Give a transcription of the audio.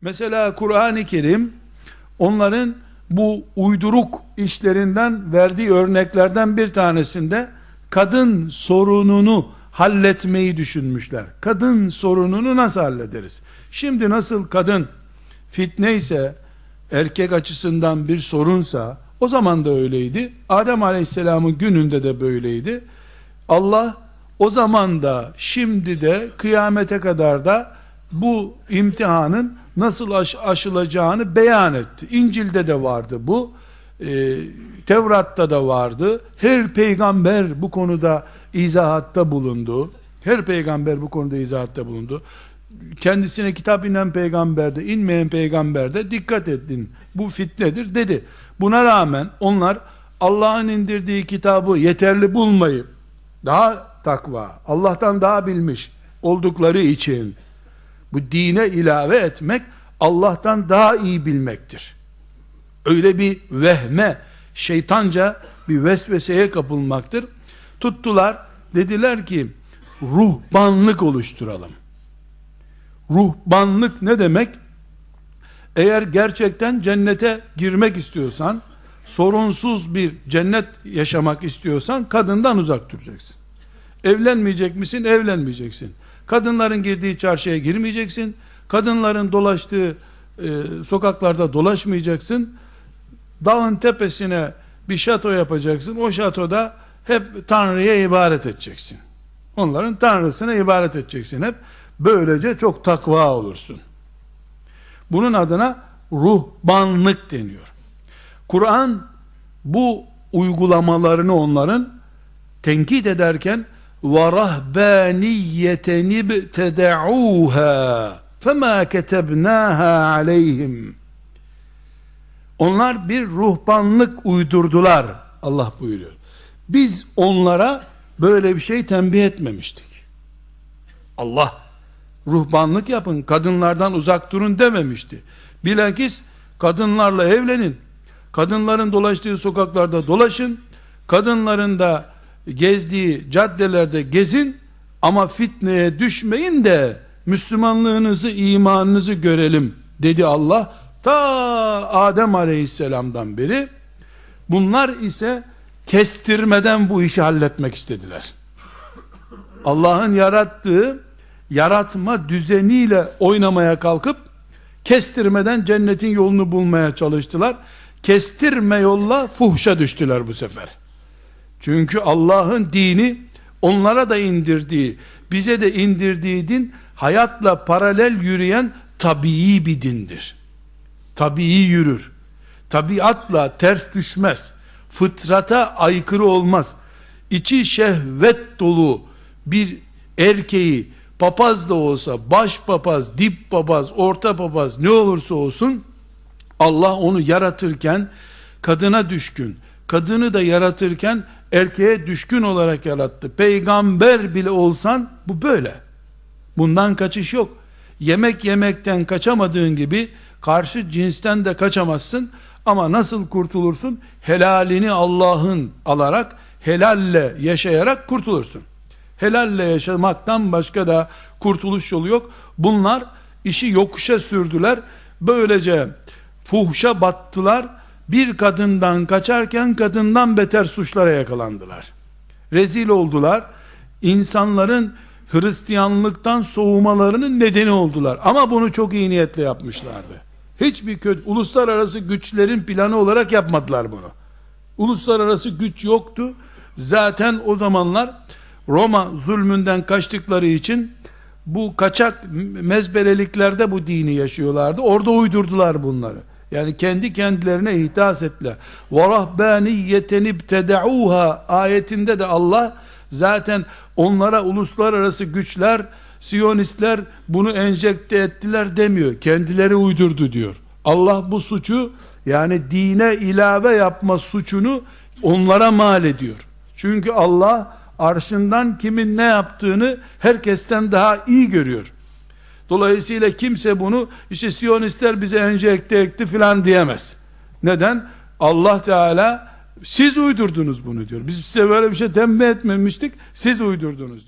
Mesela Kur'an-ı Kerim onların bu uyduruk işlerinden verdiği örneklerden bir tanesinde kadın sorununu halletmeyi düşünmüşler. Kadın sorununu nasıl hallederiz? Şimdi nasıl kadın fitne ise erkek açısından bir sorunsa o zaman da öyleydi. Adem Aleyhisselam'ın gününde de böyleydi. Allah o zaman da şimdi de kıyamete kadar da bu imtihanın nasıl aş aşılacağını beyan etti. İncil'de de vardı bu. Ee, Tevrat'ta da vardı. Her peygamber bu konuda izahatta bulundu. Her peygamber bu konuda izahatta bulundu. Kendisine kitap inen peygamberde, inmeyen peygamberde dikkat edin. Bu fitnedir dedi. Buna rağmen onlar Allah'ın indirdiği kitabı yeterli bulmayıp daha takva, Allah'tan daha bilmiş oldukları için bu dine ilave etmek Allah'tan daha iyi bilmektir. Öyle bir vehme, şeytanca bir vesveseye kapılmaktır. Tuttular, dediler ki ruhbanlık oluşturalım. Ruhbanlık ne demek? Eğer gerçekten cennete girmek istiyorsan, sorunsuz bir cennet yaşamak istiyorsan kadından uzak duracaksın. Evlenmeyecek misin? Evlenmeyeceksin. Kadınların girdiği çarşıya girmeyeceksin. Kadınların dolaştığı e, sokaklarda dolaşmayacaksın. Dağın tepesine bir şato yapacaksın. O şatoda hep Tanrı'ya ibaret edeceksin. Onların Tanrısına ibaret edeceksin hep. Böylece çok takva olursun. Bunun adına ruhbanlık deniyor. Kur'an bu uygulamalarını onların tenkit ederken وَرَهْبَانِيَّةً ابْتَدَعُوهَا فَمَا كَتَبْنَاهَا عَلَيْهِمْ Onlar bir ruhbanlık uydurdular. Allah buyuruyor. Biz onlara böyle bir şey tembih etmemiştik. Allah ruhbanlık yapın, kadınlardan uzak durun dememişti. Bilakis kadınlarla evlenin, kadınların dolaştığı sokaklarda dolaşın, kadınların da gezdiği caddelerde gezin ama fitneye düşmeyin de Müslümanlığınızı, imanınızı görelim dedi Allah. Ta Adem Aleyhisselam'dan beri bunlar ise kestirmeden bu işi halletmek istediler. Allah'ın yarattığı yaratma düzeniyle oynamaya kalkıp kestirmeden cennetin yolunu bulmaya çalıştılar. Kestirme yolla fuhşa düştüler bu sefer. Çünkü Allah'ın dini onlara da indirdiği, bize de indirdiği din hayatla paralel yürüyen tabii bir dindir. Tabii yürür. Tabiatla ters düşmez. Fıtrata aykırı olmaz. İçi şehvet dolu bir erkeği papaz da olsa, baş papaz, dip papaz, orta papaz ne olursa olsun Allah onu yaratırken kadına düşkün, kadını da yaratırken erkeğe düşkün olarak yarattı. Peygamber bile olsan bu böyle. Bundan kaçış yok. Yemek yemekten kaçamadığın gibi karşı cinsten de kaçamazsın. Ama nasıl kurtulursun? Helalini Allah'ın alarak, helalle yaşayarak kurtulursun. Helalle yaşamaktan başka da kurtuluş yolu yok. Bunlar işi yokuşa sürdüler. Böylece fuhşa battılar bir kadından kaçarken kadından beter suçlara yakalandılar. Rezil oldular. İnsanların Hristiyanlıktan soğumalarının nedeni oldular. Ama bunu çok iyi niyetle yapmışlardı. Hiçbir kötü, uluslararası güçlerin planı olarak yapmadılar bunu. Uluslararası güç yoktu. Zaten o zamanlar Roma zulmünden kaçtıkları için bu kaçak mezbeleliklerde bu dini yaşıyorlardı. Orada uydurdular bunları. Yani kendi kendilerine ihtas ettiler. وَرَهْبَانِيَّةً اِبْتَدَعُوهَا ayetinde de Allah zaten onlara uluslararası güçler, Siyonistler bunu enjekte ettiler demiyor. Kendileri uydurdu diyor. Allah bu suçu yani dine ilave yapma suçunu onlara mal ediyor. Çünkü Allah arşından kimin ne yaptığını herkesten daha iyi görüyor. Dolayısıyla kimse bunu işte Siyonistler bize enjekte etti filan diyemez. Neden? Allah Teala siz uydurdunuz bunu diyor. Biz size böyle bir şey tembih etmemiştik. Siz uydurdunuz diyor.